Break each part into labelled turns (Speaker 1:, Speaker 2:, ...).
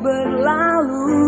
Speaker 1: berlalu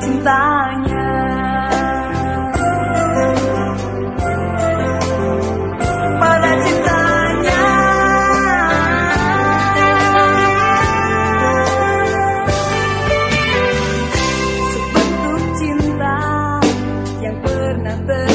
Speaker 1: cintanya. Pada cintanya? Sebentuk cinta yang pernah terjadi